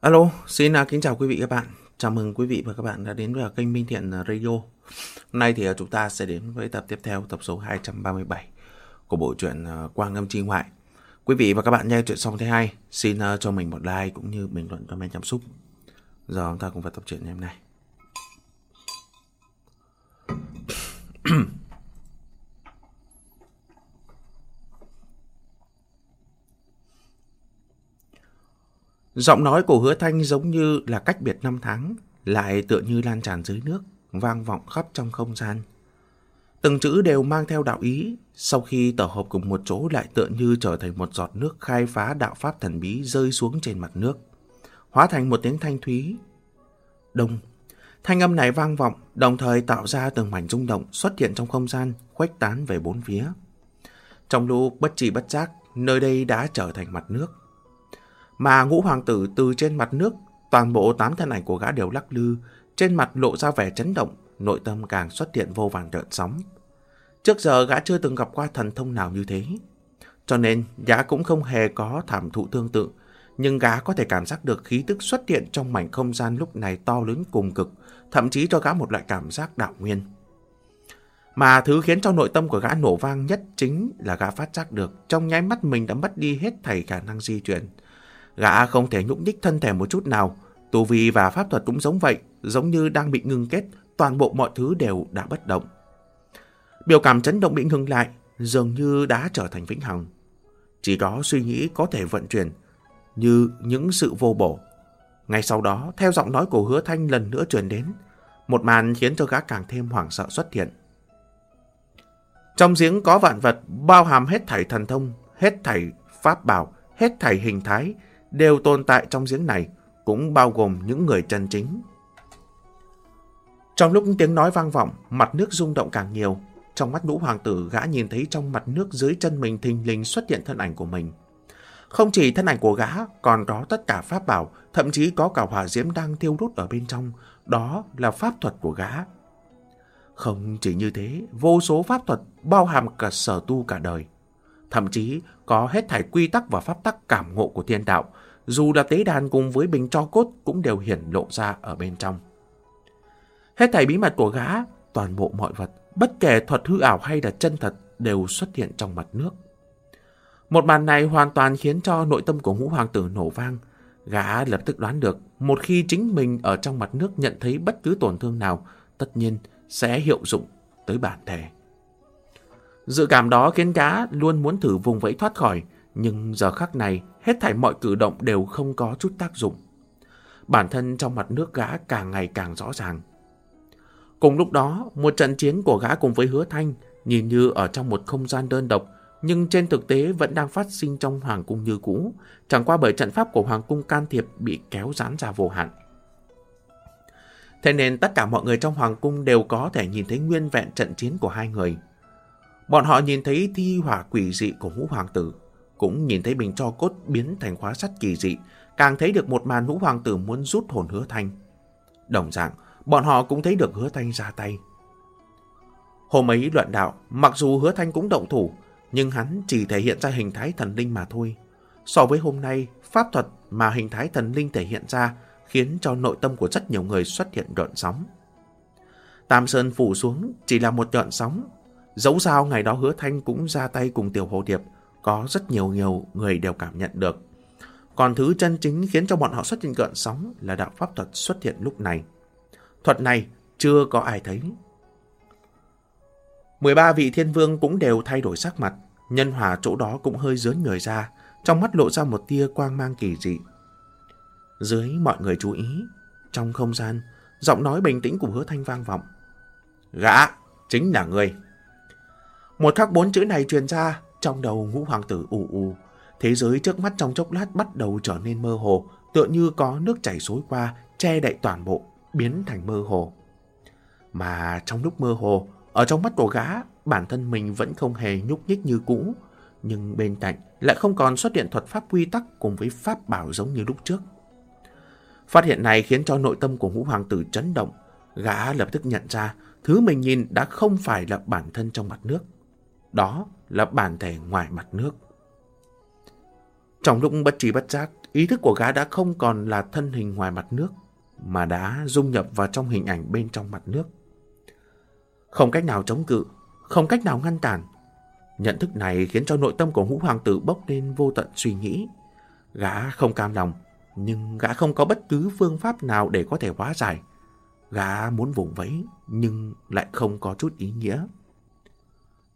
Alo, xin à, kính chào quý vị các bạn. Chào mừng quý vị và các bạn đã đến với kênh Minh Thiện à, Radio. Hôm nay thì à, chúng ta sẽ đến với tập tiếp theo, tập số 237 của bộ truyện Quang Âm Chi Ngoại. Quý vị và các bạn nghe chuyện xong thế hay, xin cho mình một like cũng như bình luận comment cảm xúc. Giờ chúng ta cùng vào tập truyện ngày hôm nay. Giọng nói của hứa thanh giống như là cách biệt năm tháng, lại tựa như lan tràn dưới nước, vang vọng khắp trong không gian. Từng chữ đều mang theo đạo ý, sau khi tổ hợp cùng một chỗ lại tựa như trở thành một giọt nước khai phá đạo pháp thần bí rơi xuống trên mặt nước, hóa thành một tiếng thanh thúy. Đông, thanh âm này vang vọng, đồng thời tạo ra từng mảnh rung động xuất hiện trong không gian, khuếch tán về bốn phía. Trong lúc bất trì bất giác, nơi đây đã trở thành mặt nước. Mà ngũ hoàng tử từ trên mặt nước, toàn bộ tám thân ảnh của gã đều lắc lư, trên mặt lộ ra vẻ chấn động, nội tâm càng xuất hiện vô vàng rợn sóng. Trước giờ gã chưa từng gặp qua thần thông nào như thế. Cho nên gã cũng không hề có thảm thụ tương tự, nhưng gã có thể cảm giác được khí tức xuất hiện trong mảnh không gian lúc này to lớn cùng cực, thậm chí cho gã một loại cảm giác đạo nguyên. Mà thứ khiến cho nội tâm của gã nổ vang nhất chính là gã phát giác được trong nháy mắt mình đã mất đi hết thảy khả năng di chuyển. Gã không thể nhúc nhích thân thể một chút nào, tu vi và pháp thuật cũng giống vậy, giống như đang bị ngưng kết, toàn bộ mọi thứ đều đã bất động. Biểu cảm chấn động bị ngừng lại, dường như đã trở thành vĩnh hằng. Chỉ có suy nghĩ có thể vận chuyển, như những sự vô bổ. Ngay sau đó, theo giọng nói của hứa thanh lần nữa truyền đến, một màn khiến cho gã càng thêm hoảng sợ xuất hiện. Trong giếng có vạn vật, bao hàm hết thảy thần thông, hết thảy pháp bảo, hết thảy hình thái, đều tồn tại trong giếng này, cũng bao gồm những người chân chính. Trong lúc tiếng nói vang vọng, mặt nước rung động càng nhiều. Trong mắt ngũ hoàng tử gã nhìn thấy trong mặt nước dưới chân mình thình lình xuất hiện thân ảnh của mình. Không chỉ thân ảnh của gã, còn có tất cả pháp bảo, thậm chí có cả hỏa diễm đang thiêu đốt ở bên trong. Đó là pháp thuật của gã. Không chỉ như thế, vô số pháp thuật bao hàm cả sở tu cả đời. Thậm chí có hết thảy quy tắc và pháp tắc cảm ngộ của thiên đạo, dù là tế đàn cùng với bình cho cốt cũng đều hiển lộ ra ở bên trong. Hết thảy bí mật của gã, toàn bộ mọi vật, bất kể thuật hư ảo hay là chân thật đều xuất hiện trong mặt nước. Một màn này hoàn toàn khiến cho nội tâm của ngũ hoàng tử nổ vang. Gã lập tức đoán được, một khi chính mình ở trong mặt nước nhận thấy bất cứ tổn thương nào, tất nhiên sẽ hiệu dụng tới bản thể. Dự cảm đó khiến gã luôn muốn thử vùng vẫy thoát khỏi, nhưng giờ khắc này, hết thảy mọi cử động đều không có chút tác dụng. Bản thân trong mặt nước gã càng ngày càng rõ ràng. Cùng lúc đó, một trận chiến của gã cùng với hứa thanh nhìn như ở trong một không gian đơn độc, nhưng trên thực tế vẫn đang phát sinh trong hoàng cung như cũ, chẳng qua bởi trận pháp của hoàng cung can thiệp bị kéo giãn ra vô hạn. Thế nên tất cả mọi người trong hoàng cung đều có thể nhìn thấy nguyên vẹn trận chiến của hai người. Bọn họ nhìn thấy thi hỏa quỷ dị của ngũ hoàng tử, cũng nhìn thấy bình cho cốt biến thành khóa sắt kỳ dị, càng thấy được một màn ngũ hoàng tử muốn rút hồn hứa thanh. Đồng dạng, bọn họ cũng thấy được hứa thanh ra tay. Hôm ấy luận đạo, mặc dù hứa thanh cũng động thủ, nhưng hắn chỉ thể hiện ra hình thái thần linh mà thôi. So với hôm nay, pháp thuật mà hình thái thần linh thể hiện ra khiến cho nội tâm của rất nhiều người xuất hiện gợn sóng. Tam Sơn phủ xuống chỉ là một gợn sóng. Dẫu sao ngày đó hứa thanh cũng ra tay cùng tiểu hồ điệp, có rất nhiều nhiều người đều cảm nhận được. Còn thứ chân chính khiến cho bọn họ xuất hiện gợn sóng là đạo pháp thuật xuất hiện lúc này. Thuật này chưa có ai thấy. 13 vị thiên vương cũng đều thay đổi sắc mặt, nhân hòa chỗ đó cũng hơi dướn người ra, trong mắt lộ ra một tia quang mang kỳ dị. Dưới mọi người chú ý, trong không gian, giọng nói bình tĩnh của hứa thanh vang vọng. Gã, chính là người. Một khắc bốn chữ này truyền ra, trong đầu ngũ hoàng tử ù ù. Thế giới trước mắt trong chốc lát bắt đầu trở nên mơ hồ, tựa như có nước chảy xối qua, che đậy toàn bộ, biến thành mơ hồ. Mà trong lúc mơ hồ, ở trong mắt của gã, bản thân mình vẫn không hề nhúc nhích như cũ, nhưng bên cạnh lại không còn xuất hiện thuật pháp quy tắc cùng với pháp bảo giống như lúc trước. Phát hiện này khiến cho nội tâm của ngũ hoàng tử chấn động, gã lập tức nhận ra thứ mình nhìn đã không phải là bản thân trong mặt nước. Đó là bản thể ngoài mặt nước. Trong lúc bất trí bất giác, ý thức của gã đã không còn là thân hình ngoài mặt nước, mà đã dung nhập vào trong hình ảnh bên trong mặt nước. Không cách nào chống cự, không cách nào ngăn cản. Nhận thức này khiến cho nội tâm của ngũ hoàng tử bốc lên vô tận suy nghĩ. Gã không cam lòng, nhưng gã không có bất cứ phương pháp nào để có thể hóa giải. Gã muốn vùng vẫy, nhưng lại không có chút ý nghĩa.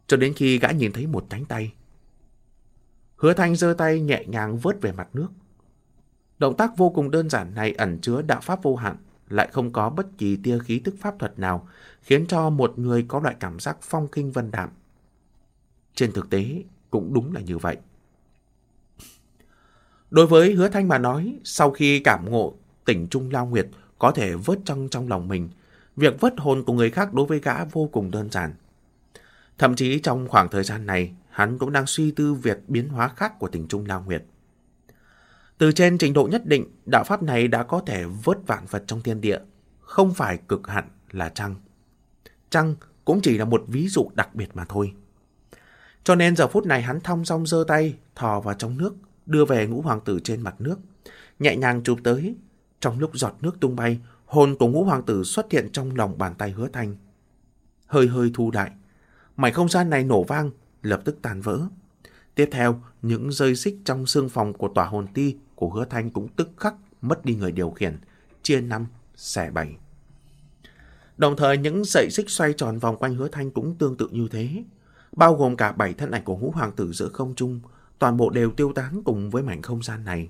Cho đến khi gã nhìn thấy một cánh tay. Hứa Thanh giơ tay nhẹ nhàng vớt về mặt nước. Động tác vô cùng đơn giản này ẩn chứa đạo pháp vô hạn, lại không có bất kỳ tia khí tức pháp thuật nào, khiến cho một người có loại cảm giác phong kinh vân đạm. Trên thực tế, cũng đúng là như vậy. Đối với hứa thanh mà nói, sau khi cảm ngộ tỉnh Trung Lao Nguyệt có thể vớt trăng trong lòng mình, việc vớt hồn của người khác đối với gã vô cùng đơn giản. Thậm chí trong khoảng thời gian này, hắn cũng đang suy tư việc biến hóa khác của tình Trung Lao Nguyệt. Từ trên trình độ nhất định, đạo pháp này đã có thể vớt vạn vật trong thiên địa, không phải cực hạn là trăng. Trăng cũng chỉ là một ví dụ đặc biệt mà thôi. Cho nên giờ phút này hắn thong dong giơ tay, thò vào trong nước, đưa về ngũ hoàng tử trên mặt nước, nhẹ nhàng chụp tới. Trong lúc giọt nước tung bay, hồn của ngũ hoàng tử xuất hiện trong lòng bàn tay hứa thanh. Hơi hơi thu đại, mảnh không gian này nổ vang, lập tức tan vỡ. Tiếp theo, những dây xích trong xương phòng của tòa hồn ti của hứa thanh cũng tức khắc mất đi người điều khiển, chia năm, xẻ bảy. Đồng thời những sợi xích xoay tròn vòng quanh hứa thanh cũng tương tự như thế, bao gồm cả bảy thân ảnh của ngũ hoàng tử giữa không trung, toàn bộ đều tiêu tán cùng với mảnh không gian này.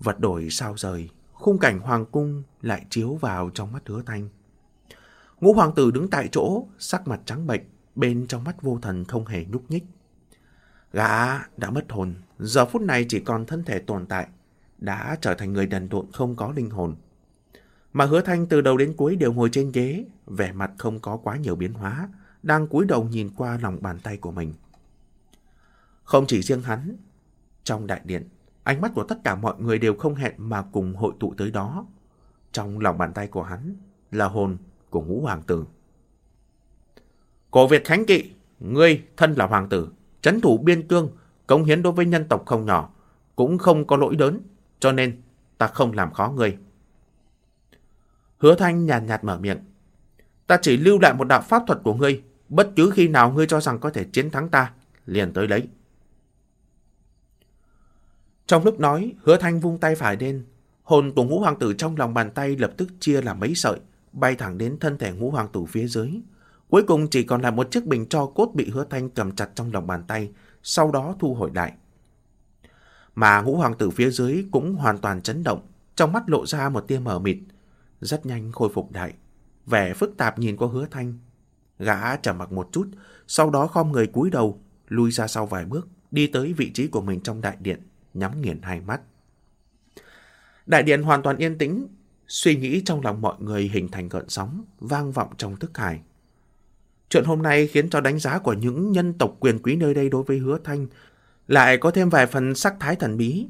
Vật đổi sao rời, khung cảnh hoàng cung lại chiếu vào trong mắt hứa thanh. Ngũ hoàng tử đứng tại chỗ, sắc mặt trắng bệch, bên trong mắt vô thần không hề nhúc nhích. Gã đã mất hồn, giờ phút này chỉ còn thân thể tồn tại, đã trở thành người đần độn không có linh hồn. Mà hứa thanh từ đầu đến cuối đều ngồi trên ghế, vẻ mặt không có quá nhiều biến hóa, đang cúi đầu nhìn qua lòng bàn tay của mình. Không chỉ riêng hắn, trong đại điện, ánh mắt của tất cả mọi người đều không hẹn mà cùng hội tụ tới đó. Trong lòng bàn tay của hắn là hồn của ngũ hoàng tử. Cổ Việt Khánh Kỵ, ngươi thân là hoàng tử, chấn thủ biên cương, cống hiến đối với nhân tộc không nhỏ, cũng không có lỗi đớn, cho nên ta không làm khó ngươi. Hứa Thanh nhàn nhạt, nhạt mở miệng. Ta chỉ lưu lại một đạo pháp thuật của ngươi, bất cứ khi nào ngươi cho rằng có thể chiến thắng ta, liền tới lấy. Trong lúc nói, hứa thanh vung tay phải lên, hồn của ngũ hoàng tử trong lòng bàn tay lập tức chia làm mấy sợi, bay thẳng đến thân thể ngũ hoàng tử phía dưới. Cuối cùng chỉ còn là một chiếc bình cho cốt bị hứa thanh cầm chặt trong lòng bàn tay, sau đó thu hồi lại. Mà ngũ hoàng tử phía dưới cũng hoàn toàn chấn động, trong mắt lộ ra một tia mờ mịt, rất nhanh khôi phục đại. Vẻ phức tạp nhìn qua hứa thanh. Gã trầm mặc một chút, sau đó khom người cúi đầu, lui ra sau vài bước, đi tới vị trí của mình trong đại điện, nhắm nghiền hai mắt. Đại điện hoàn toàn yên tĩnh, suy nghĩ trong lòng mọi người hình thành gợn sóng, vang vọng trong thức hải. Chuyện hôm nay khiến cho đánh giá của những nhân tộc quyền quý nơi đây đối với hứa thanh lại có thêm vài phần sắc thái thần bí.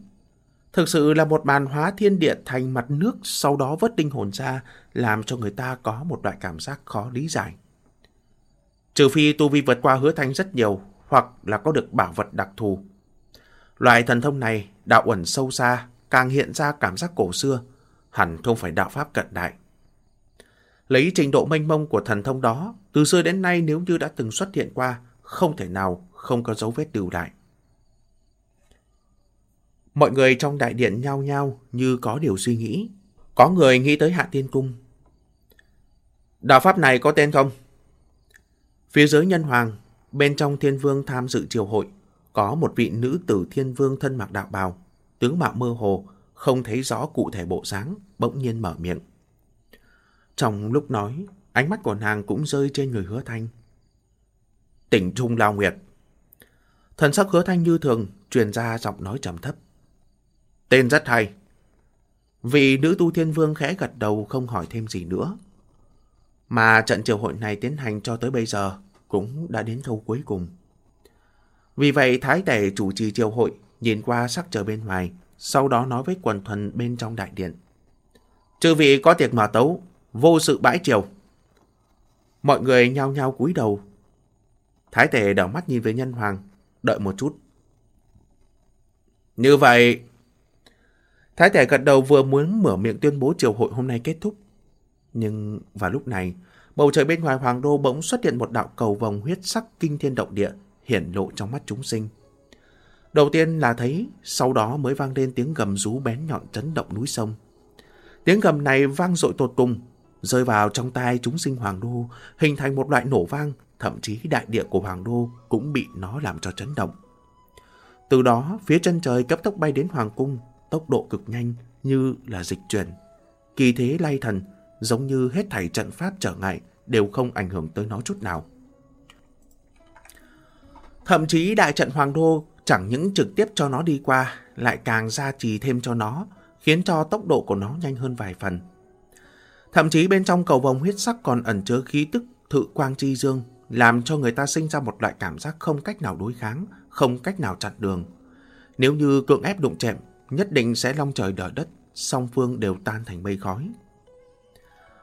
Thực sự là một màn hóa thiên địa thành mặt nước sau đó vớt tinh hồn ra làm cho người ta có một loại cảm giác khó lý giải. Trừ phi tu vi vượt qua hứa thanh rất nhiều hoặc là có được bảo vật đặc thù. Loại thần thông này đạo ẩn sâu xa càng hiện ra cảm giác cổ xưa hẳn không phải đạo pháp cận đại. Lấy trình độ mênh mông của thần thông đó, từ xưa đến nay nếu như đã từng xuất hiện qua, không thể nào không có dấu vết lưu lại. Mọi người trong đại điện nhao nhao như có điều suy nghĩ. Có người nghĩ tới Hạ Tiên Cung. Đạo pháp này có tên không? Phía dưới nhân hoàng, bên trong thiên vương tham dự triều hội, có một vị nữ tử thiên vương thân mặc đạo bào, tướng mạo mơ hồ, không thấy rõ cụ thể bộ dáng, bỗng nhiên mở miệng. Trong lúc nói, ánh mắt của nàng cũng rơi trên người hứa thanh. Tỉnh Trung Lao Nguyệt. Thần sắc hứa thanh như thường, truyền ra giọng nói trầm thấp. Tên rất hay. Vì nữ tu thiên vương khẽ gật đầu không hỏi thêm gì nữa. Mà trận triều hội này tiến hành cho tới bây giờ cũng đã đến khâu cuối cùng. Vì vậy Thái Tể chủ trì triều hội nhìn qua sắc trời bên ngoài, sau đó nói với quần thuần bên trong đại điện. Chư vị có tiệc mở tấu, vô sự bãi triều. Mọi người nhao nhao cúi đầu. Thái Tể đảo mắt nhìn về nhân hoàng, đợi một chút. Như vậy... Thái tể gật đầu vừa muốn mở miệng tuyên bố triều hội hôm nay kết thúc. Nhưng vào lúc này, bầu trời bên ngoài hoàng đô bỗng xuất hiện một đạo cầu vòng huyết sắc kinh thiên động địa, hiển lộ trong mắt chúng sinh. Đầu tiên là thấy, sau đó mới vang lên tiếng gầm rú bén nhọn chấn động núi sông. Tiếng gầm này vang dội tột cùng, rơi vào trong tai chúng sinh hoàng đô, hình thành một loại nổ vang, thậm chí đại địa của hoàng đô cũng bị nó làm cho chấn động. Từ đó, phía chân trời cấp tốc bay đến hoàng cung, tốc độ cực nhanh như là dịch chuyển. Kỳ thế lay thần, giống như hết thảy trận pháp trở ngại đều không ảnh hưởng tới nó chút nào. Thậm chí đại trận hoàng đô chẳng những trực tiếp cho nó đi qua, lại càng gia trì thêm cho nó, khiến cho tốc độ của nó nhanh hơn vài phần. Thậm chí bên trong cầu vồng huyết sắc còn ẩn chứa khí tức thự quang chi dương, làm cho người ta sinh ra một loại cảm giác không cách nào đối kháng, không cách nào chặn đường. Nếu như cưỡng ép đụng chạm, nhất định sẽ long trời đỡ đất, song phương đều tan thành mây khói.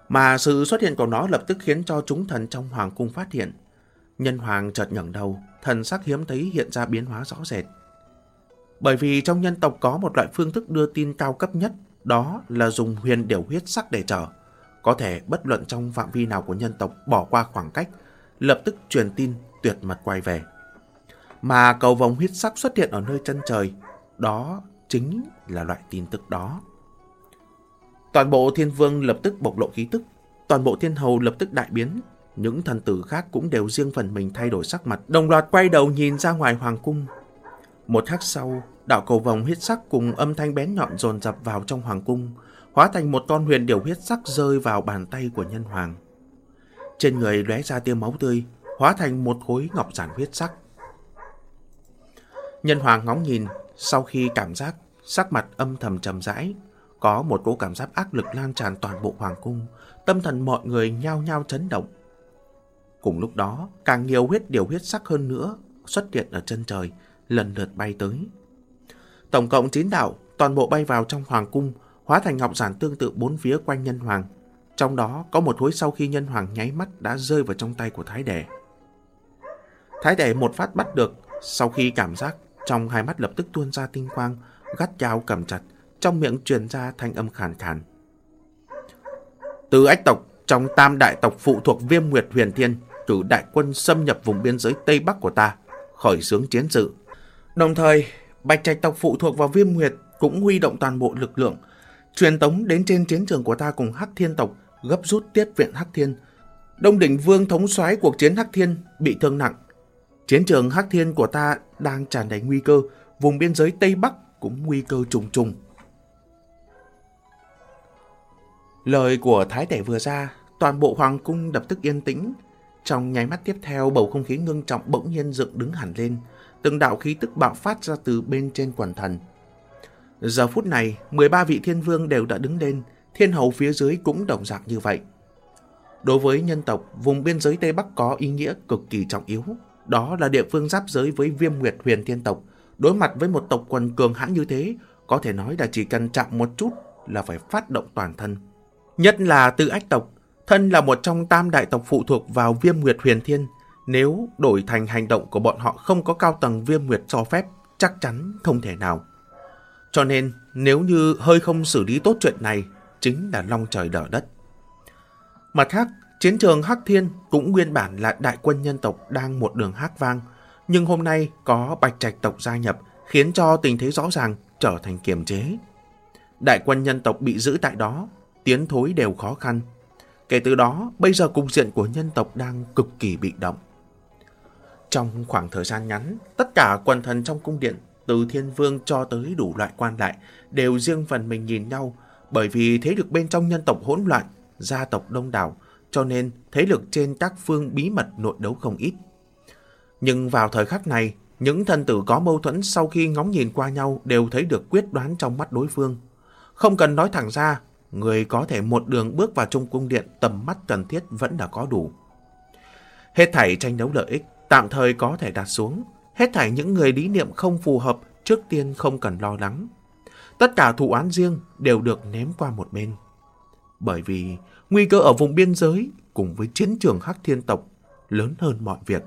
Mà sự xuất hiện của nó lập tức khiến cho chúng thần trong hoàng cung phát hiện. Nhân hoàng chợt ngẩng đầu, thần sắc hiếm thấy hiện ra biến hóa rõ rệt. Bởi vì trong nhân tộc có một loại phương thức đưa tin cao cấp nhất, đó là dùng huyền điểu huyết sắc để trở. Có thể bất luận trong phạm vi nào của nhân tộc bỏ qua khoảng cách, lập tức truyền tin tuyệt mật quay về. Mà cầu vòng huyết sắc xuất hiện ở nơi chân trời, đó chính là loại tin tức đó. Toàn bộ thiên vương lập tức bộc lộ khí tức, toàn bộ thiên hầu lập tức đại biến. Những thần tử khác cũng đều riêng phần mình thay đổi sắc mặt, đồng loạt quay đầu nhìn ra ngoài hoàng cung. Một khắc sau, đạo cầu vòng huyết sắc cùng âm thanh bén nhọn dồn dập vào trong hoàng cung, hóa thành một con huyền điểu huyết sắc rơi vào bàn tay của nhân hoàng. Trên người lóe ra tia máu tươi, hóa thành một khối ngọc giản huyết sắc. Nhân hoàng ngóng nhìn, sau khi cảm giác sắc mặt âm thầm trầm rãi, có một cỗ cảm giác áp lực lan tràn toàn bộ hoàng cung, tâm thần mọi người nhao nhao chấn động. Cùng lúc đó, càng nhiều huyết điều huyết sắc hơn nữa xuất hiện ở chân trời, lần lượt bay tới. Tổng cộng 9 đạo, toàn bộ bay vào trong hoàng cung, hóa thành ngọc giản tương tự bốn phía quanh nhân hoàng. Trong đó có một hối sau khi nhân hoàng nháy mắt đã rơi vào trong tay của Thái Đệ. Thái Đệ một phát bắt được, sau khi cảm giác, trong hai mắt lập tức tuôn ra tinh quang, gắt dao cầm chặt, trong miệng truyền ra thanh âm khàn khàn. Từ ách tộc, trong tam đại tộc phụ thuộc viêm nguyệt huyền thiên, cử đại quân xâm nhập vùng biên giới Tây Bắc của ta, khởi xướng chiến sự. Đồng thời, bạch trạch tộc phụ thuộc vào viêm nguyệt cũng huy động toàn bộ lực lượng, truyền tống đến trên chiến trường của ta cùng Hắc Thiên tộc, gấp rút tiếp viện Hắc Thiên. Đông đỉnh vương thống soái cuộc chiến Hắc Thiên bị thương nặng. Chiến trường Hắc Thiên của ta đang tràn đầy nguy cơ, vùng biên giới Tây Bắc cũng nguy cơ trùng trùng. Lời của Thái Tể vừa ra, toàn bộ Hoàng cung đập tức yên tĩnh. Trong nháy mắt tiếp theo, bầu không khí ngưng trọng bỗng nhiên dựng đứng hẳn lên. Từng đạo khí tức bạo phát ra từ bên trên quần thần. Giờ phút này, 13 vị thiên vương đều đã đứng lên, thiên hầu phía dưới cũng đồng dạng như vậy. Đối với nhân tộc, vùng biên giới Tây Bắc có ý nghĩa cực kỳ trọng yếu. Đó là địa phương giáp giới với viêm nguyệt huyền thiên tộc. Đối mặt với một tộc quần cường hãn như thế, có thể nói là chỉ cần chạm một chút là phải phát động toàn thân. Nhất là tư ách tộc, thân là một trong tam đại tộc phụ thuộc vào viêm nguyệt huyền thiên. Nếu đổi thành hành động của bọn họ không có cao tầng viêm nguyệt cho phép, chắc chắn không thể nào. Cho nên, nếu như hơi không xử lý tốt chuyện này, chính là long trời đỡ đất. Mặt khác, chiến trường Hắc Thiên cũng nguyên bản là đại quân nhân tộc đang một đường hát vang, nhưng hôm nay có bạch trạch tộc gia nhập khiến cho tình thế rõ ràng trở thành kiềm chế. Đại quân nhân tộc bị giữ tại đó, tiến thối đều khó khăn. Kể từ đó, bây giờ cục diện của nhân tộc đang cực kỳ bị động. Trong khoảng thời gian ngắn, tất cả quần thần trong cung điện, từ thiên vương cho tới đủ loại quan lại, đều riêng phần mình nhìn nhau, bởi vì thế lực bên trong nhân tộc hỗn loạn, gia tộc đông đảo, cho nên thế lực trên các phương bí mật nội đấu không ít. Nhưng vào thời khắc này, những thân tử có mâu thuẫn sau khi ngóng nhìn qua nhau đều thấy được quyết đoán trong mắt đối phương. Không cần nói thẳng ra, người có thể một đường bước vào trung cung điện tầm mắt cần thiết vẫn đã có đủ. Hết thảy tranh đấu lợi ích, tạm thời có thể đặt xuống. Hết thảy những người lý niệm không phù hợp, trước tiên không cần lo lắng. Tất cả thủ án riêng đều được ném qua một bên. Bởi vì nguy cơ ở vùng biên giới cùng với chiến trường Hắc Thiên tộc lớn hơn mọi việc.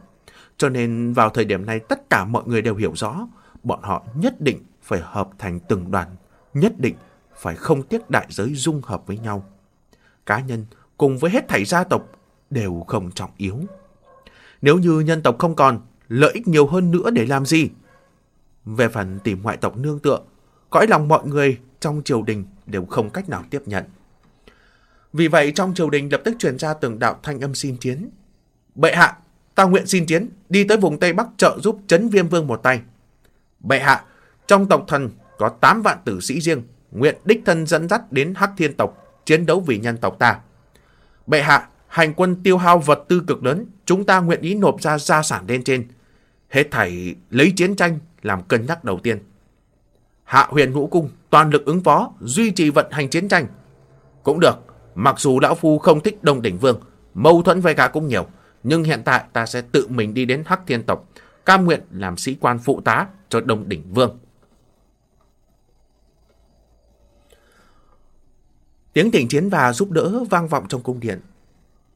Cho nên vào thời điểm này tất cả mọi người đều hiểu rõ, bọn họ nhất định phải hợp thành từng đoàn, nhất định phải không tiếc đại giới dung hợp với nhau. Cá nhân cùng với hết thảy gia tộc đều không trọng yếu. Nếu như nhân tộc không còn, lợi ích nhiều hơn nữa để làm gì? Về phần tìm ngoại tộc nương tựa, cõi lòng mọi người trong triều đình đều không cách nào tiếp nhận. Vì vậy trong triều đình lập tức truyền ra từng đạo thanh âm xin chiến. Bệ hạ, ta nguyện xin chiến, đi tới vùng Tây Bắc trợ giúp chấn viêm vương một tay. Bệ hạ, trong tộc thần có 8 vạn tử sĩ riêng, nguyện đích thân dẫn dắt đến Hắc Thiên tộc, chiến đấu vì nhân tộc ta. Bệ hạ, hành quân tiêu hao vật tư cực lớn, chúng ta nguyện ý nộp ra gia sản lên trên. Hết thảy lấy chiến tranh làm cân nhắc đầu tiên. Hạ huyền ngũ cung, toàn lực ứng phó, duy trì vận hành chiến tranh. Cũng được, mặc dù lão phu không thích Đông Đỉnh Vương, mâu thuẫn với cả cũng nhiều, nhưng hiện tại ta sẽ tự mình đi đến Hắc Thiên Tộc, cam nguyện làm sĩ quan phụ tá cho Đông Đỉnh Vương. Tiếng thỉnh chiến và giúp đỡ vang vọng trong cung điện.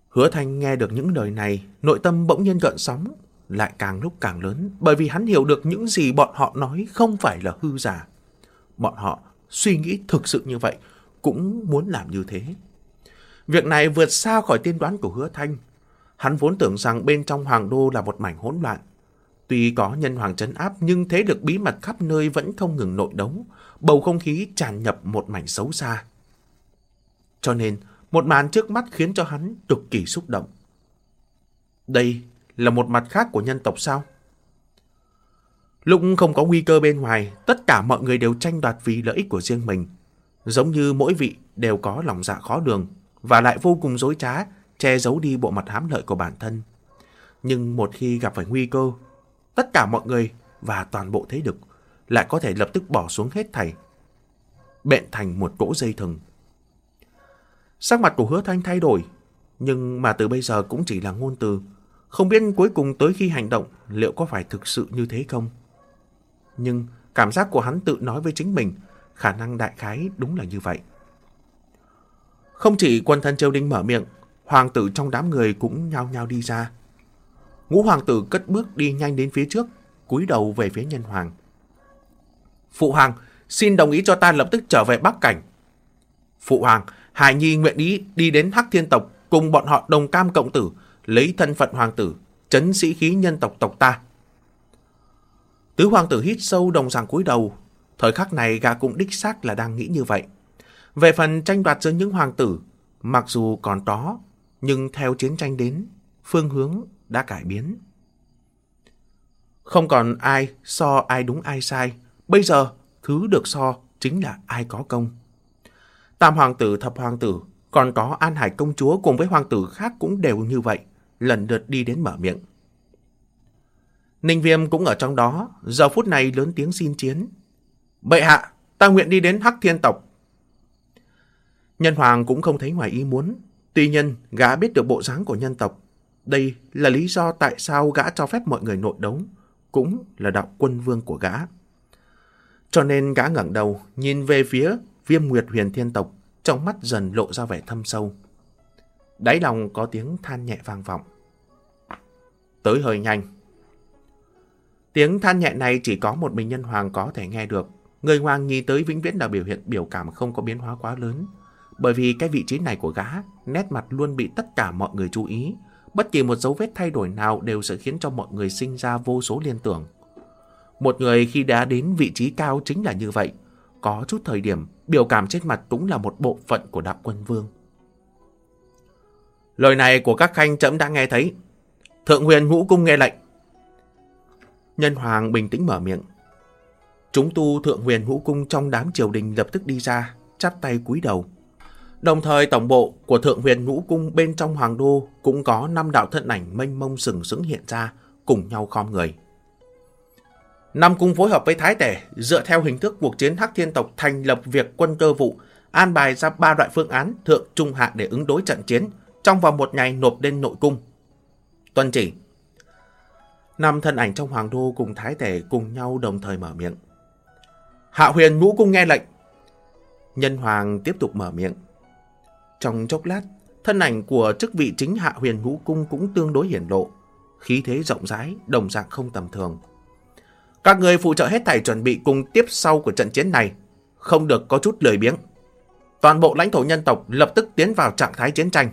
Hứa Thanh nghe được những lời này, nội tâm bỗng nhiên gợn sóng, lại càng lúc càng lớn, bởi vì hắn hiểu được những gì bọn họ nói không phải là hư giả. Bọn họ suy nghĩ thực sự như vậy, cũng muốn làm như thế. Việc này vượt xa khỏi tiên đoán của Hứa Thanh. Hắn vốn tưởng rằng bên trong hoàng đô là một mảnh hỗn loạn. Tuy có nhân hoàng trấn áp nhưng thế được bí mật khắp nơi vẫn không ngừng nội đấu, bầu không khí tràn nhập một mảnh xấu xa. Cho nên, một màn trước mắt khiến cho hắn cực kỳ xúc động. Đây là một mặt khác của nhân tộc sao? Lúc không có nguy cơ bên ngoài, tất cả mọi người đều tranh đoạt vì lợi ích của riêng mình. Giống như mỗi vị đều có lòng dạ khó đường và lại vô cùng dối trá, che giấu đi bộ mặt hám lợi của bản thân. Nhưng một khi gặp phải nguy cơ, tất cả mọi người và toàn bộ thế lực lại có thể lập tức bỏ xuống hết thảy, bện thành một cỗ dây thừng. Sắc mặt của hứa thanh thay đổi, nhưng mà từ bây giờ cũng chỉ là ngôn từ. Không biết cuối cùng tới khi hành động liệu có phải thực sự như thế không? Nhưng cảm giác của hắn tự nói với chính mình, khả năng đại khái đúng là như vậy. Không chỉ quân thân triều đình mở miệng, hoàng tử trong đám người cũng nhao nhao đi ra. Ngũ hoàng tử cất bước đi nhanh đến phía trước, cúi đầu về phía nhân hoàng. Phụ hoàng, xin đồng ý cho ta lập tức trở về Bắc Cảnh. Phụ hoàng, Hải Nhi nguyện ý đi đến Hắc Thiên tộc cùng bọn họ đồng cam cộng tử, lấy thân phận hoàng tử, chấn sĩ khí nhân tộc tộc ta. Tứ hoàng tử hít sâu đồng sàng cúi đầu. Thời khắc này gã cũng đích xác là đang nghĩ như vậy. Về phần tranh đoạt giữa những hoàng tử, mặc dù còn đó, nhưng theo chiến tranh đến, phương hướng đã cải biến. Không còn ai so ai đúng ai sai. Bây giờ, thứ được so chính là ai có công. Tam hoàng tử, thập hoàng tử, còn có An Hải công chúa cùng với hoàng tử khác cũng đều như vậy, lần lượt đi đến mở miệng. Ninh Viêm cũng ở trong đó, giờ phút này lớn tiếng xin chiến. Bệ hạ, ta nguyện đi đến Hắc Thiên Tộc. Nhân hoàng cũng không thấy ngoài ý muốn. Tuy nhiên, gã biết được bộ dáng của nhân tộc. Đây là lý do tại sao gã cho phép mọi người nội đấu, cũng là đạo quân vương của gã. Cho nên gã ngẩng đầu, nhìn về phía viêm nguyệt huyền thiên tộc, trong mắt dần lộ ra vẻ thâm sâu. Đáy lòng có tiếng than nhẹ vang vọng. Tới hơi nhanh. Tiếng than nhẹ này chỉ có một mình nhân hoàng có thể nghe được. Người hoàng nhìn tới vĩnh viễn là biểu hiện biểu cảm không có biến hóa quá lớn. Bởi vì cái vị trí này của gã, nét mặt luôn bị tất cả mọi người chú ý. Bất kỳ một dấu vết thay đổi nào đều sẽ khiến cho mọi người sinh ra vô số liên tưởng. Một người khi đã đến vị trí cao chính là như vậy. Có chút thời điểm, biểu cảm trên mặt cũng là một bộ phận của đạo quân vương. Lời này của các khanh chấm đã nghe thấy. Thượng huyền ngũ cung nghe lệnh. Nhân hoàng bình tĩnh mở miệng. Chúng tu thượng huyền ngũ cung trong đám triều đình lập tức đi ra, chắp tay cúi đầu. Đồng thời tổng bộ của thượng huyền ngũ cung bên trong hoàng đô cũng có năm đạo thân ảnh mênh mông sừng sững hiện ra, cùng nhau khom người. Năm cung phối hợp với Thái Tể, dựa theo hình thức cuộc chiến Hắc Thiên tộc thành lập việc quân cơ vụ, an bài ra ba loại phương án thượng trung hạ để ứng đối trận chiến, trong vòng một ngày nộp lên nội cung. Tuân chỉ. Năm thân ảnh trong hoàng đô cùng Thái Tể cùng nhau đồng thời mở miệng. Hạ huyền ngũ cung nghe lệnh. Nhân hoàng tiếp tục mở miệng. Trong chốc lát, thân ảnh của chức vị chính hạ huyền ngũ cung cũng tương đối hiển lộ. Khí thế rộng rãi, đồng dạng không tầm thường. Các người phụ trợ hết thảy chuẩn bị cùng tiếp sau của trận chiến này, không được có chút lười biếng. Toàn bộ lãnh thổ nhân tộc lập tức tiến vào trạng thái chiến tranh.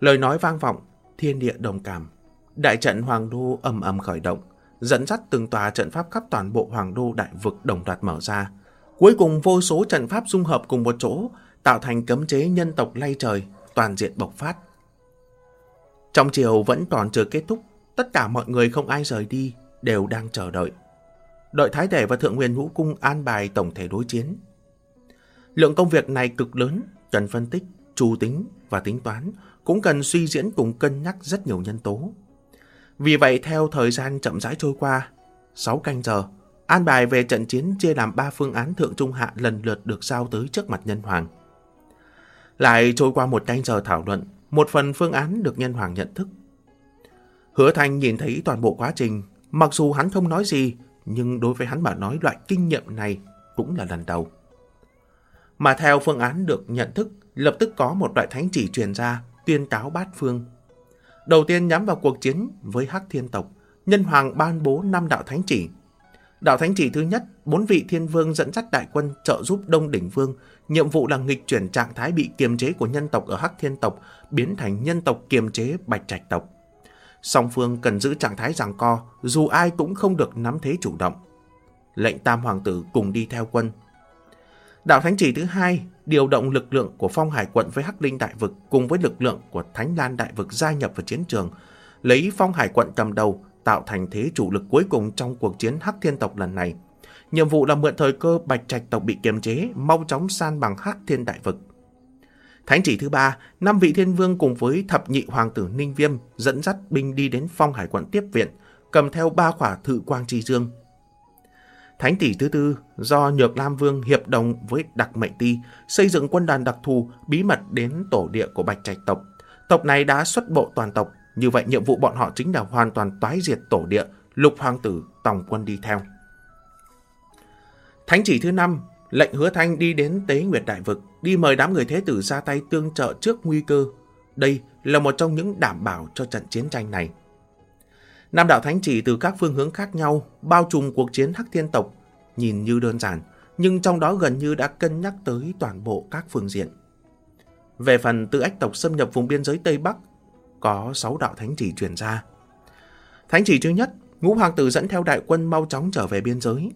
Lời nói vang vọng, thiên địa đồng cảm. Đại trận Hoàng Đô ầm ầm khởi động, dẫn dắt từng tòa trận pháp khắp toàn bộ Hoàng Đô đại vực đồng loạt mở ra. Cuối cùng vô số trận pháp dung hợp cùng một chỗ, tạo thành cấm chế nhân tộc lay trời, toàn diện bộc phát. Trong chiều vẫn còn chờ kết thúc, tất cả mọi người không ai rời đi, đều đang chờ đợi. Đợi Thái Tể và Thượng Nguyên Vũ Cung an bài tổng thể đối chiến. Lượng công việc này cực lớn, cần phân tích, trù tính và tính toán, cũng cần suy diễn cùng cân nhắc rất nhiều nhân tố. Vì vậy, theo thời gian chậm rãi trôi qua, 6 canh giờ, an bài về trận chiến chia làm 3 phương án thượng trung hạ lần lượt được giao tới trước mặt nhân hoàng. Lại trôi qua một canh giờ thảo luận, một phần phương án được nhân hoàng nhận thức. Hứa Thanh nhìn thấy toàn bộ quá trình, mặc dù hắn không nói gì, nhưng đối với hắn mà nói loại kinh nghiệm này cũng là lần đầu. Mà theo phương án được nhận thức, lập tức có một loại thánh chỉ truyền ra, tuyên cáo bát phương. Đầu tiên nhắm vào cuộc chiến với Hắc Thiên Tộc, Nhân Hoàng ban bố năm đạo thánh chỉ. Đạo thánh chỉ thứ nhất, bốn vị thiên vương dẫn dắt đại quân trợ giúp Đông Đỉnh Vương, nhiệm vụ là nghịch chuyển trạng thái bị kiềm chế của nhân tộc ở Hắc Thiên Tộc biến thành nhân tộc kiềm chế Bạch Trạch Tộc. Song phương cần giữ trạng thái giằng co, dù ai cũng không được nắm thế chủ động. Lệnh Tam Hoàng tử cùng đi theo quân. Đạo Thánh chỉ thứ hai, điều động lực lượng của Phong Hải quận với Hắc Linh Đại Vực cùng với lực lượng của Thánh Lan Đại Vực gia nhập vào chiến trường, lấy Phong Hải quận cầm đầu, tạo thành thế chủ lực cuối cùng trong cuộc chiến Hắc Thiên tộc lần này. Nhiệm vụ là mượn thời cơ Bạch Trạch tộc bị kiềm chế, mau chóng san bằng Hắc Thiên Đại Vực. Thánh chỉ thứ ba, năm vị thiên vương cùng với thập nhị hoàng tử Ninh Viêm dẫn dắt binh đi đến phong hải quận tiếp viện, cầm theo ba khỏa thự quang chi dương. Thánh tỷ thứ tư, do Nhược Lam Vương hiệp đồng với Đặc Mệnh Ti xây dựng quân đoàn đặc thù bí mật đến tổ địa của Bạch Trạch tộc. Tộc này đã xuất bộ toàn tộc, như vậy nhiệm vụ bọn họ chính là hoàn toàn toái diệt tổ địa, lục hoàng tử tòng quân đi theo. Thánh chỉ thứ năm, lệnh hứa thanh đi đến Tế Nguyệt Đại Vực, đi mời đám người thế tử ra tay tương trợ trước nguy cơ. Đây là một trong những đảm bảo cho trận chiến tranh này. Nam đạo thánh chỉ từ các phương hướng khác nhau, bao trùm cuộc chiến Hắc Thiên tộc, nhìn như đơn giản, nhưng trong đó gần như đã cân nhắc tới toàn bộ các phương diện. Về phần tư ách tộc xâm nhập vùng biên giới Tây Bắc, có 6 đạo thánh chỉ truyền ra. Thánh chỉ thứ nhất, ngũ hoàng tử dẫn theo đại quân mau chóng trở về biên giới.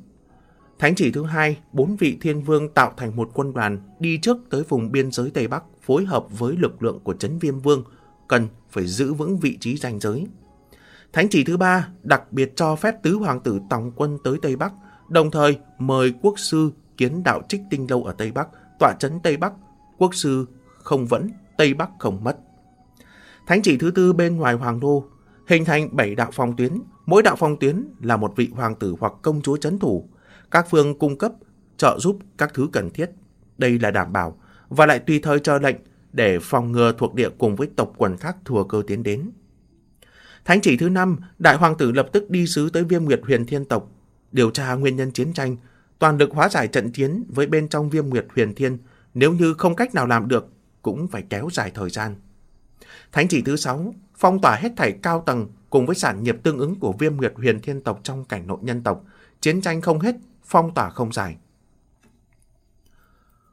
Thánh chỉ thứ hai, bốn vị thiên vương tạo thành một quân đoàn đi trước tới vùng biên giới Tây Bắc phối hợp với lực lượng của Trấn Viêm Vương, cần phải giữ vững vị trí ranh giới. Thánh chỉ thứ ba, đặc biệt cho phép tứ hoàng tử tòng quân tới Tây Bắc, đồng thời mời quốc sư kiến đạo trích tinh lâu ở Tây Bắc, tọa trấn Tây Bắc, quốc sư không vẫn, Tây Bắc không mất. Thánh chỉ thứ tư bên ngoài hoàng đô, hình thành bảy đạo phòng tuyến, mỗi đạo phòng tuyến là một vị hoàng tử hoặc công chúa chấn thủ, các phương cung cấp, trợ giúp các thứ cần thiết. Đây là đảm bảo, và lại tùy thời cho lệnh để phòng ngừa thuộc địa cùng với tộc quần khác thừa cơ tiến đến. Thánh chỉ thứ năm, đại hoàng tử lập tức đi sứ tới viêm nguyệt huyền thiên tộc, điều tra nguyên nhân chiến tranh, toàn lực hóa giải trận chiến với bên trong viêm nguyệt huyền thiên, nếu như không cách nào làm được, cũng phải kéo dài thời gian. Thánh chỉ thứ sáu, phong tỏa hết thảy cao tầng cùng với sản nghiệp tương ứng của viêm nguyệt huyền thiên tộc trong cảnh nội nhân tộc, chiến tranh không hết, phong tỏa không dài.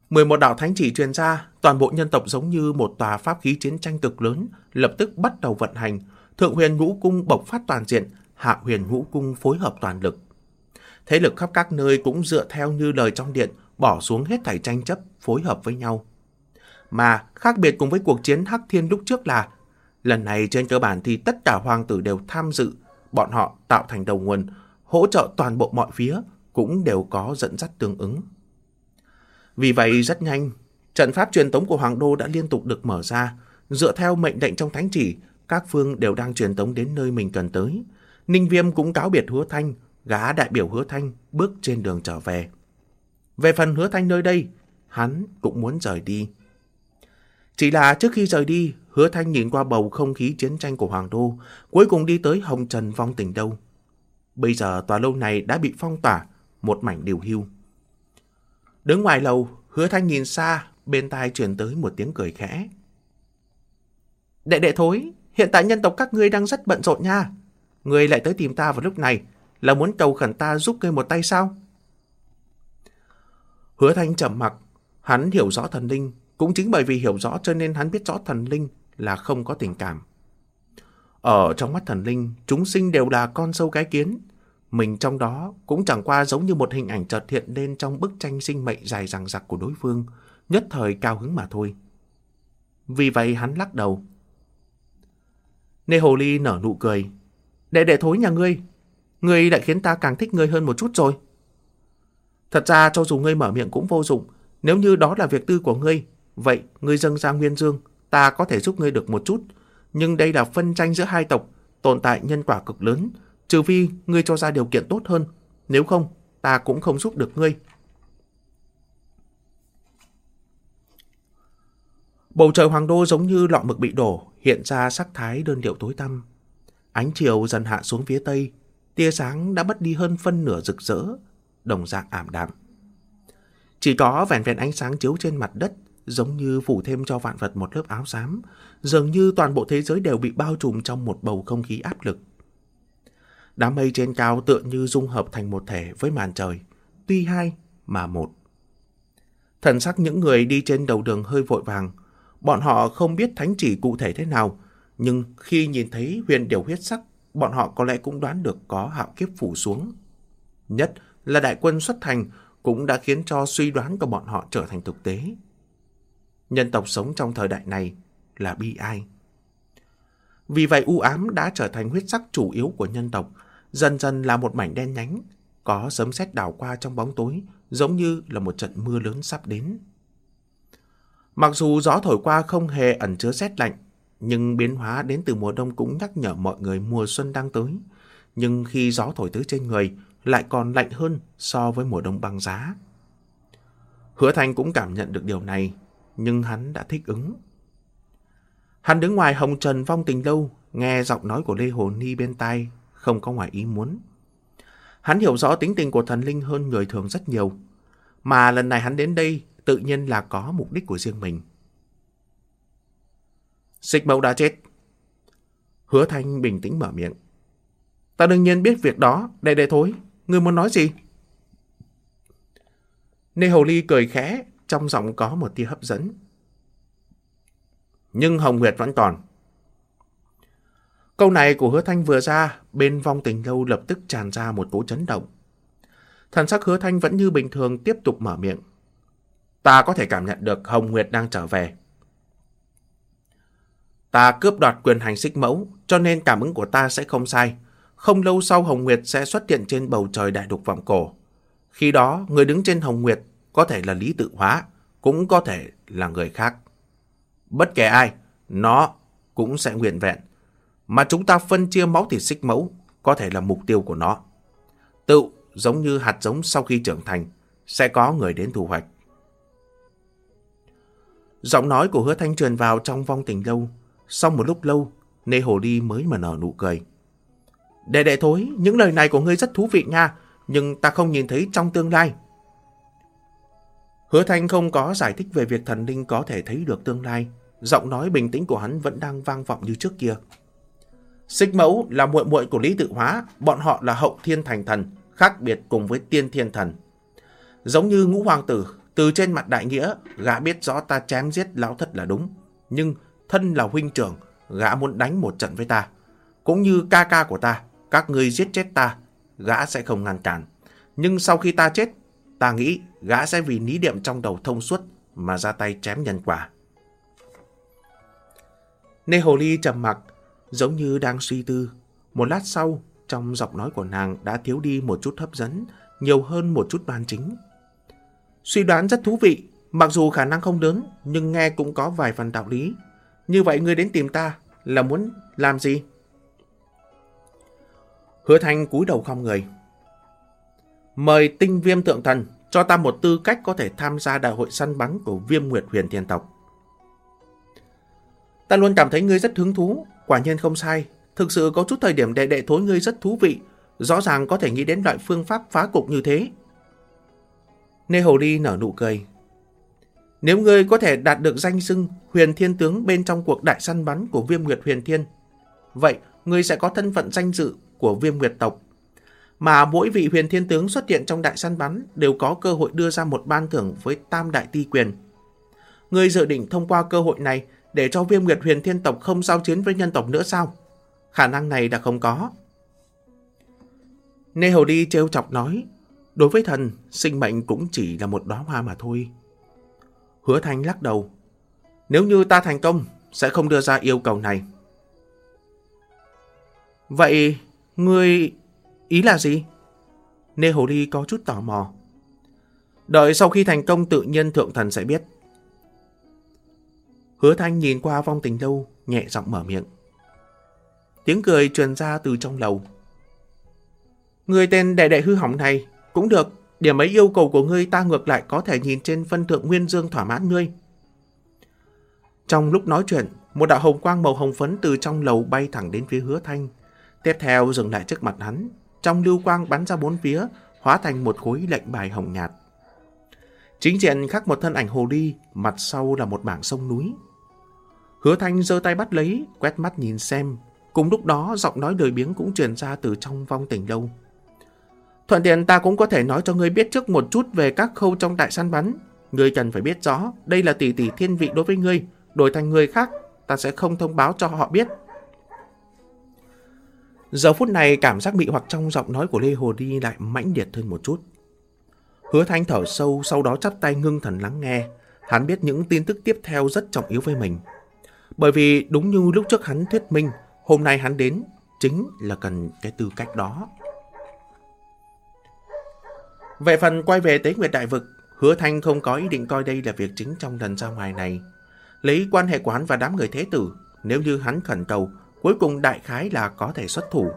11 đạo thánh chỉ truyền ra, toàn bộ nhân tộc giống như một tòa pháp khí chiến tranh cực lớn, lập tức bắt đầu vận hành, thượng huyền ngũ cung bộc phát toàn diện, hạ huyền ngũ cung phối hợp toàn lực. Thế lực khắp các nơi cũng dựa theo như lời trong điện, bỏ xuống hết thảy tranh chấp, phối hợp với nhau. Mà khác biệt cùng với cuộc chiến Hắc Thiên lúc trước là, lần này trên cơ bản thì tất cả hoàng tử đều tham dự, bọn họ tạo thành đầu nguồn, hỗ trợ toàn bộ mọi phía, cũng đều có dẫn dắt tương ứng. Vì vậy rất nhanh, trận pháp truyền tống của Hoàng Đô đã liên tục được mở ra, dựa theo mệnh lệnh trong thánh chỉ, các phương đều đang truyền tống đến nơi mình cần tới. Ninh Viêm cũng cáo biệt Hứa Thanh, gá đại biểu Hứa Thanh bước trên đường trở về. Về phần Hứa Thanh nơi đây, hắn cũng muốn rời đi. Chỉ là trước khi rời đi, Hứa Thanh nhìn qua bầu không khí chiến tranh của Hoàng Đô, cuối cùng đi tới Hồng Trần Vong Tỉnh Đâu. Bây giờ tòa lâu này đã bị phong tỏa, một mảnh điều hưu. Đứng ngoài lầu, hứa thanh nhìn xa, bên tai truyền tới một tiếng cười khẽ. Đệ đệ thối, hiện tại nhân tộc các ngươi đang rất bận rộn nha. Ngươi lại tới tìm ta vào lúc này, là muốn cầu khẩn ta giúp ngươi một tay sao? Hứa Thanh trầm mặc, hắn hiểu rõ thần linh, cũng chính bởi vì hiểu rõ cho nên hắn biết rõ thần linh là không có tình cảm. Ở trong mắt thần linh, chúng sinh đều là con sâu cái kiến. Mình trong đó cũng chẳng qua giống như một hình ảnh chợt hiện lên trong bức tranh sinh mệnh dài dằng dặc của đối phương, nhất thời cao hứng mà thôi. Vì vậy hắn lắc đầu. Nê Hồ Ly nở nụ cười. Đệ đệ thối nhà ngươi, ngươi lại khiến ta càng thích ngươi hơn một chút rồi. Thật ra cho dù ngươi mở miệng cũng vô dụng, nếu như đó là việc tư của ngươi, vậy ngươi dâng ra nguyên dương, ta có thể giúp ngươi được một chút. Nhưng đây là phân tranh giữa hai tộc, tồn tại nhân quả cực lớn, trừ phi ngươi cho ra điều kiện tốt hơn. Nếu không, ta cũng không giúp được ngươi. Bầu trời hoàng đô giống như lọ mực bị đổ, hiện ra sắc thái đơn điệu tối tăm. Ánh chiều dần hạ xuống phía tây, tia sáng đã mất đi hơn phân nửa rực rỡ, đồng dạng ảm đạm. Chỉ có vẹn vẹn ánh sáng chiếu trên mặt đất, giống như phủ thêm cho vạn vật một lớp áo xám, dường như toàn bộ thế giới đều bị bao trùm trong một bầu không khí áp lực. Đám mây trên cao tựa như dung hợp thành một thể với màn trời, tuy hai mà một. Thần sắc những người đi trên đầu đường hơi vội vàng, bọn họ không biết thánh chỉ cụ thể thế nào, nhưng khi nhìn thấy huyền điều huyết sắc, bọn họ có lẽ cũng đoán được có hạo kiếp phủ xuống. Nhất là đại quân xuất thành cũng đã khiến cho suy đoán của bọn họ trở thành thực tế. Nhân tộc sống trong thời đại này là bi ai. Vì vậy u ám đã trở thành huyết sắc chủ yếu của nhân tộc, dần dần là một mảnh đen nhánh, có sấm sét đảo qua trong bóng tối, giống như là một trận mưa lớn sắp đến. Mặc dù gió thổi qua không hề ẩn chứa rét lạnh, nhưng biến hóa đến từ mùa đông cũng nhắc nhở mọi người mùa xuân đang tới. Nhưng khi gió thổi tới trên người, lại còn lạnh hơn so với mùa đông băng giá. Hứa Thành cũng cảm nhận được điều này, nhưng hắn đã thích ứng. Hắn đứng ngoài hồng trần vong tình lâu, nghe giọng nói của Lê Hồ Ni bên tai, không có ngoài ý muốn. Hắn hiểu rõ tính tình của thần linh hơn người thường rất nhiều, mà lần này hắn đến đây tự nhiên là có mục đích của riêng mình. Xích mẫu đã chết. Hứa Thanh bình tĩnh mở miệng. Ta đương nhiên biết việc đó, đệ đệ thối. Ngươi muốn nói gì? Nê Hầu Ly cười khẽ, trong giọng có một tia hấp dẫn. Nhưng Hồng Nguyệt vẫn còn. Câu này của hứa thanh vừa ra, bên vong tình lâu lập tức tràn ra một cỗ chấn động. Thần sắc hứa thanh vẫn như bình thường tiếp tục mở miệng. Ta có thể cảm nhận được Hồng Nguyệt đang trở về. Ta cướp đoạt quyền hành xích mẫu, cho nên cảm ứng của ta sẽ không sai. Không lâu sau Hồng Nguyệt sẽ xuất hiện trên bầu trời đại đục vọng cổ. Khi đó, người đứng trên Hồng Nguyệt có thể là Lý Tự Hóa, cũng có thể là người khác. Bất kể ai, nó cũng sẽ nguyện vẹn. Mà chúng ta phân chia máu thịt xích mẫu có thể là mục tiêu của nó. Tự giống như hạt giống sau khi trưởng thành, sẽ có người đến thu hoạch. Giọng nói của hứa thanh truyền vào trong vong tình lâu. Sau một lúc lâu, Nê Hồ Ly mới mà nở nụ cười. Đệ đệ thối, những lời này của ngươi rất thú vị nha, nhưng ta không nhìn thấy trong tương lai. Hứa Thanh không có giải thích về việc thần linh có thể thấy được tương lai. Giọng nói bình tĩnh của hắn vẫn đang vang vọng như trước kia. Xích mẫu là muội muội của Lý Tự Hóa, bọn họ là hậu thiên thành thần, khác biệt cùng với tiên thiên thần. Giống như ngũ hoàng tử, từ trên mặt đại nghĩa, gã biết rõ ta chém giết lão thất là đúng. Nhưng thân là huynh trưởng, gã muốn đánh một trận với ta. Cũng như ca ca của ta, các ngươi giết chết ta, gã sẽ không ngăn cản. Nhưng sau khi ta chết, ta nghĩ gã sẽ vì ní điểm trong đầu thông suốt mà ra tay chém nhân quả. Nê Hồ Ly trầm mặc, giống như đang suy tư. Một lát sau, trong giọng nói của nàng đã thiếu đi một chút hấp dẫn, nhiều hơn một chút đoan chính. Suy đoán rất thú vị, mặc dù khả năng không lớn, nhưng nghe cũng có vài phần đạo lý. Như vậy ngươi đến tìm ta là muốn làm gì? Hứa Thanh cúi đầu không người. Mời tinh viêm tượng thần cho ta một tư cách có thể tham gia đại hội săn bắn của viêm nguyệt huyền thiên tộc. Ta luôn cảm thấy ngươi rất hứng thú, quả nhiên không sai. Thực sự có chút thời điểm đệ đệ thối ngươi rất thú vị, rõ ràng có thể nghĩ đến loại phương pháp phá cục như thế. Nê Hồ Ly nở nụ cười. Nếu ngươi có thể đạt được danh xưng huyền thiên tướng bên trong cuộc đại săn bắn của viêm nguyệt huyền thiên, vậy ngươi sẽ có thân phận danh dự của viêm nguyệt tộc. mà mỗi vị huyền thiên tướng xuất hiện trong đại săn bắn đều có cơ hội đưa ra một ban thưởng với tam đại ti quyền. Ngươi dự định thông qua cơ hội này để cho viêm nguyệt huyền thiên tộc không giao chiến với nhân tộc nữa sao? Khả năng này đã không có. Nê hầu Đi trêu chọc nói, đối với thần, sinh mệnh cũng chỉ là một đóa hoa mà thôi. Hứa Thanh lắc đầu, nếu như ta thành công, sẽ không đưa ra yêu cầu này. Vậy, ngươi... ý là gì? Nê Hồ Ly có chút tò mò. Đợi sau khi thành công tự nhiên thượng thần sẽ biết. Hứa Thanh nhìn qua vong tình lâu, nhẹ giọng mở miệng. Tiếng cười truyền ra từ trong lầu. Người tên đệ đệ hư hỏng này cũng được, điểm ấy yêu cầu của ngươi ta ngược lại có thể nhìn trên phân thượng nguyên dương thỏa mãn ngươi. Trong lúc nói chuyện, một đạo hồng quang màu hồng phấn từ trong lầu bay thẳng đến phía hứa thanh. Tiếp theo dừng lại trước mặt hắn, trong lưu quang bắn ra bốn phía, hóa thành một khối lệnh bài hồng nhạt. Chính diện khắc một thân ảnh hồ ly, mặt sau là một bảng sông núi. Hứa thanh giơ tay bắt lấy, quét mắt nhìn xem. Cùng lúc đó, giọng nói đời biếng cũng truyền ra từ trong vong tỉnh lâu. Thuận tiện ta cũng có thể nói cho ngươi biết trước một chút về các khâu trong đại săn bắn. Ngươi cần phải biết rõ, đây là tỷ tỷ thiên vị đối với ngươi, đổi thành người khác, ta sẽ không thông báo cho họ biết. Giờ phút này cảm giác bị hoặc trong giọng nói của Lê Hồ đi lại mãnh liệt hơn một chút. Hứa Thanh thở sâu, sau đó chắp tay ngưng thần lắng nghe. Hắn biết những tin tức tiếp theo rất trọng yếu với mình. Bởi vì đúng như lúc trước hắn thuyết minh, hôm nay hắn đến chính là cần cái tư cách đó. Về phần quay về Tế Nguyệt Đại Vực, Hứa Thanh không có ý định coi đây là việc chính trong lần ra ngoài này. Lấy quan hệ của hắn và đám người thế tử, nếu như hắn khẩn cầu, cuối cùng đại khái là có thể xuất thủ.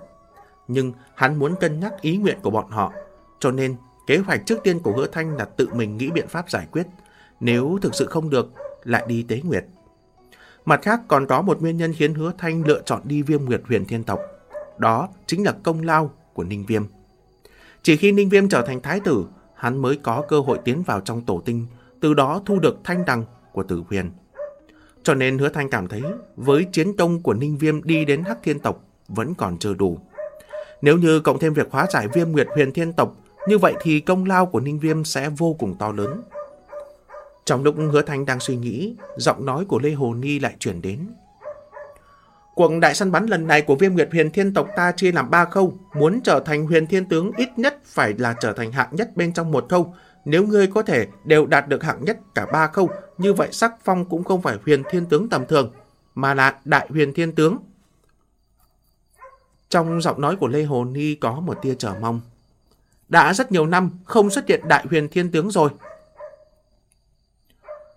Nhưng hắn muốn cân nhắc ý nguyện của bọn họ, cho nên kế hoạch trước tiên của Hứa Thanh là tự mình nghĩ biện pháp giải quyết. Nếu thực sự không được, lại đi tế nguyệt. Mặt khác còn có một nguyên nhân khiến Hứa Thanh lựa chọn đi viêm nguyệt huyền thiên tộc. Đó chính là công lao của Ninh Viêm. Chỉ khi Ninh Viêm trở thành thái tử, hắn mới có cơ hội tiến vào trong tổ tinh, từ đó thu được thanh đằng của tử huyền. Cho nên hứa thanh cảm thấy với chiến công của Ninh Viêm đi đến Hắc Thiên Tộc vẫn còn chưa đủ. Nếu như cộng thêm việc hóa giải viêm nguyệt huyền thiên tộc, như vậy thì công lao của Ninh Viêm sẽ vô cùng to lớn. Trong lúc hứa thanh đang suy nghĩ, giọng nói của Lê Hồ Ni lại chuyển đến. Cuộc đại săn bắn lần này của viêm nguyệt huyền thiên tộc ta chia làm ba khâu. Muốn trở thành huyền thiên tướng ít nhất phải là trở thành hạng nhất bên trong một khâu. Nếu ngươi có thể đều đạt được hạng nhất cả ba khâu, như vậy sắc phong cũng không phải huyền thiên tướng tầm thường, mà là đại huyền thiên tướng. Trong giọng nói của Lê Hồ Ni có một tia chờ mong. Đã rất nhiều năm không xuất hiện đại huyền thiên tướng rồi.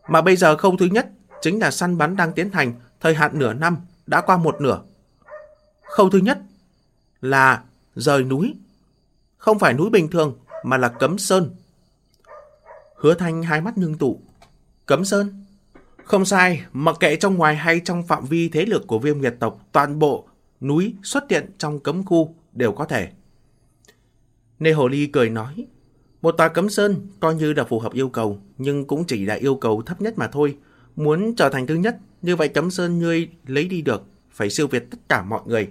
Mà bây giờ khâu thứ nhất chính là săn bắn đang tiến hành, thời hạn nửa năm, đã qua một nửa. Khâu thứ nhất là rời núi. Không phải núi bình thường, mà là cấm sơn. Hứa Thanh hai mắt ngưng tụ. Cấm Sơn. Không sai, mặc kệ trong ngoài hay trong phạm vi thế lực của viêm nguyệt tộc, toàn bộ núi xuất hiện trong cấm khu đều có thể. Nê Hồ Ly cười nói, một tòa cấm sơn coi như là phù hợp yêu cầu, nhưng cũng chỉ là yêu cầu thấp nhất mà thôi. Muốn trở thành thứ nhất, như vậy cấm sơn ngươi lấy đi được, phải siêu việt tất cả mọi người.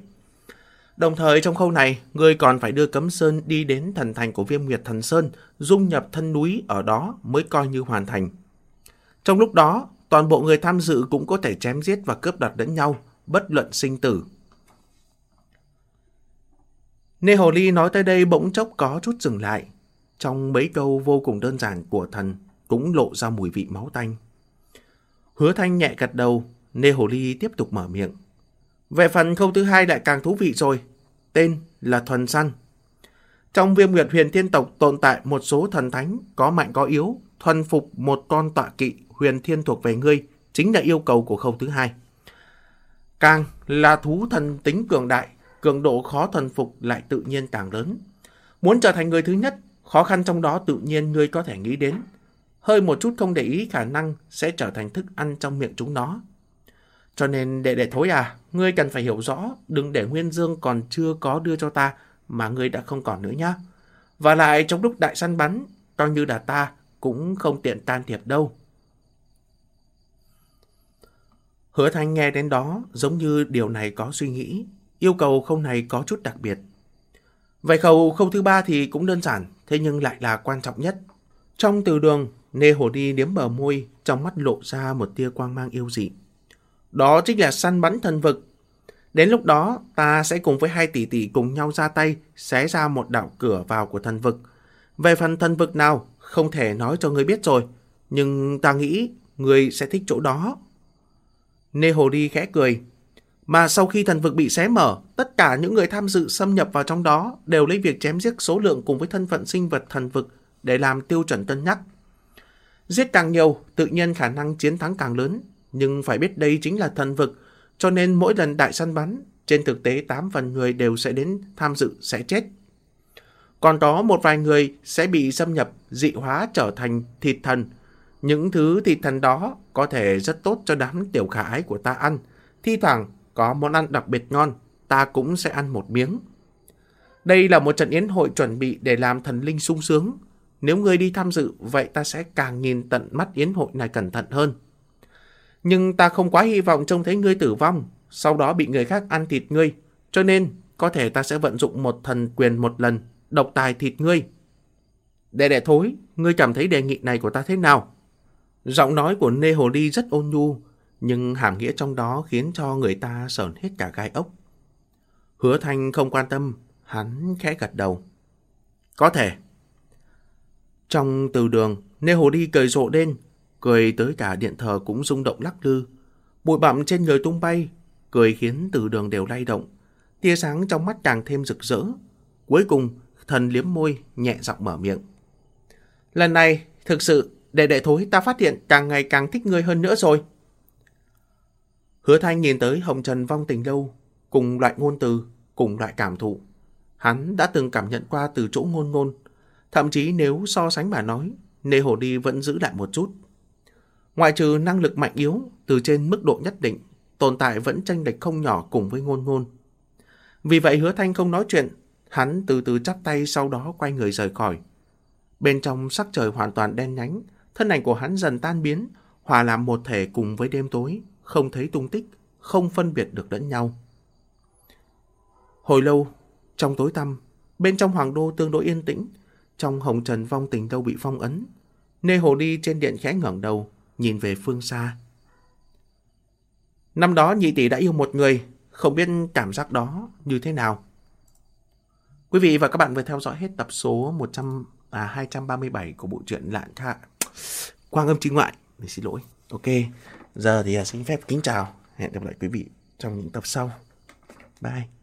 Đồng thời trong khâu này, ngươi còn phải đưa Cấm Sơn đi đến thần thành của Viêm Nguyệt Thần Sơn, dung nhập thân núi ở đó mới coi như hoàn thành. Trong lúc đó, toàn bộ người tham dự cũng có thể chém giết và cướp đoạt lẫn nhau, bất luận sinh tử. Nê Hồ Ly nói tới đây bỗng chốc có chút dừng lại. Trong mấy câu vô cùng đơn giản của thần cũng lộ ra mùi vị máu tanh. Hứa Thanh nhẹ gật đầu, Nê Hồ Ly tiếp tục mở miệng. Về phần câu thứ hai lại càng thú vị rồi. Tên là Thuần Săn. Trong viêm nguyệt huyền thiên tộc tồn tại một số thần thánh có mạnh có yếu, thuần phục một con tọa kỵ huyền thiên thuộc về ngươi, chính là yêu cầu của khâu thứ hai. Càng là thú thần tính cường đại, cường độ khó thuần phục lại tự nhiên càng lớn. Muốn trở thành người thứ nhất, khó khăn trong đó tự nhiên ngươi có thể nghĩ đến. Hơi một chút không để ý khả năng sẽ trở thành thức ăn trong miệng chúng nó. Cho nên đệ đệ thối à, ngươi cần phải hiểu rõ, đừng để Nguyên Dương còn chưa có đưa cho ta mà ngươi đã không còn nữa nhá. Và lại trong lúc đại săn bắn, coi như là ta cũng không tiện can thiệp đâu. Hứa Thanh nghe đến đó giống như điều này có suy nghĩ, yêu cầu không này có chút đặc biệt. Vậy khâu khâu thứ ba thì cũng đơn giản, thế nhưng lại là quan trọng nhất. Trong từ đường, Nê Hồ Đi điếm bờ môi, trong mắt lộ ra một tia quang mang yêu dị. Đó chính là săn bắn thần vực. Đến lúc đó, ta sẽ cùng với hai tỷ tỷ cùng nhau ra tay, xé ra một đạo cửa vào của thần vực. Về phần thần vực nào, không thể nói cho người biết rồi, nhưng ta nghĩ người sẽ thích chỗ đó. Nê Hồ Đi khẽ cười. Mà sau khi thần vực bị xé mở, tất cả những người tham dự xâm nhập vào trong đó đều lấy việc chém giết số lượng cùng với thân phận sinh vật thần vực để làm tiêu chuẩn cân nhắc. Giết càng nhiều, tự nhiên khả năng chiến thắng càng lớn, nhưng phải biết đây chính là thần vực, cho nên mỗi lần đại săn bắn, trên thực tế 8 phần người đều sẽ đến tham dự sẽ chết. Còn có một vài người sẽ bị xâm nhập, dị hóa trở thành thịt thần. Những thứ thịt thần đó có thể rất tốt cho đám tiểu khả ái của ta ăn. Thi thoảng có món ăn đặc biệt ngon, ta cũng sẽ ăn một miếng. Đây là một trận yến hội chuẩn bị để làm thần linh sung sướng. Nếu ngươi đi tham dự, vậy ta sẽ càng nhìn tận mắt yến hội này cẩn thận hơn. Nhưng ta không quá hy vọng trông thấy ngươi tử vong, sau đó bị người khác ăn thịt ngươi. Cho nên, có thể ta sẽ vận dụng một thần quyền một lần, độc tài thịt ngươi. Đệ đệ thối, ngươi cảm thấy đề nghị này của ta thế nào? Giọng nói của Nê Hồ Ly rất ôn nhu, nhưng hàm nghĩa trong đó khiến cho người ta sờn hết cả gai ốc. Hứa Thanh không quan tâm, hắn khẽ gật đầu. Có thể. Trong từ đường, Nê Hồ đi cười rộ lên, cười tới cả điện thờ cũng rung động lắc lư. Bụi bặm trên người tung bay, cười khiến từ đường đều lay động. Tia sáng trong mắt càng thêm rực rỡ. Cuối cùng, thần liếm môi, nhẹ giọng mở miệng. Lần này, thực sự, để đệ thối ta phát hiện càng ngày càng thích ngươi hơn nữa rồi. Hứa Thanh nhìn tới Hồng Trần vong tình lâu, cùng loại ngôn từ, cùng loại cảm thụ. Hắn đã từng cảm nhận qua từ chỗ ngôn ngôn, thậm chí nếu so sánh mà nói, Nê Hồ Đi vẫn giữ lại một chút. Ngoại trừ năng lực mạnh yếu, từ trên mức độ nhất định, tồn tại vẫn tranh lệch không nhỏ cùng với ngôn ngôn. Vì vậy hứa thanh không nói chuyện, hắn từ từ chắp tay sau đó quay người rời khỏi. Bên trong sắc trời hoàn toàn đen nhánh, thân ảnh của hắn dần tan biến, hòa làm một thể cùng với đêm tối, không thấy tung tích, không phân biệt được lẫn nhau. Hồi lâu, trong tối tăm, bên trong hoàng đô tương đối yên tĩnh, trong hồng trần vong tình đâu bị phong ấn. Nê hồ đi trên điện khẽ ngẩng đầu, nhìn về phương xa. Năm đó nhị tỷ đã yêu một người, không biết cảm giác đó như thế nào. Quý vị và các bạn vừa theo dõi hết tập số 100, à, 237 của bộ truyện Lạn thạ Quang âm chính ngoại. Mình xin lỗi. Ok, giờ thì xin phép kính chào. Hẹn gặp lại quý vị trong những tập sau. Bye.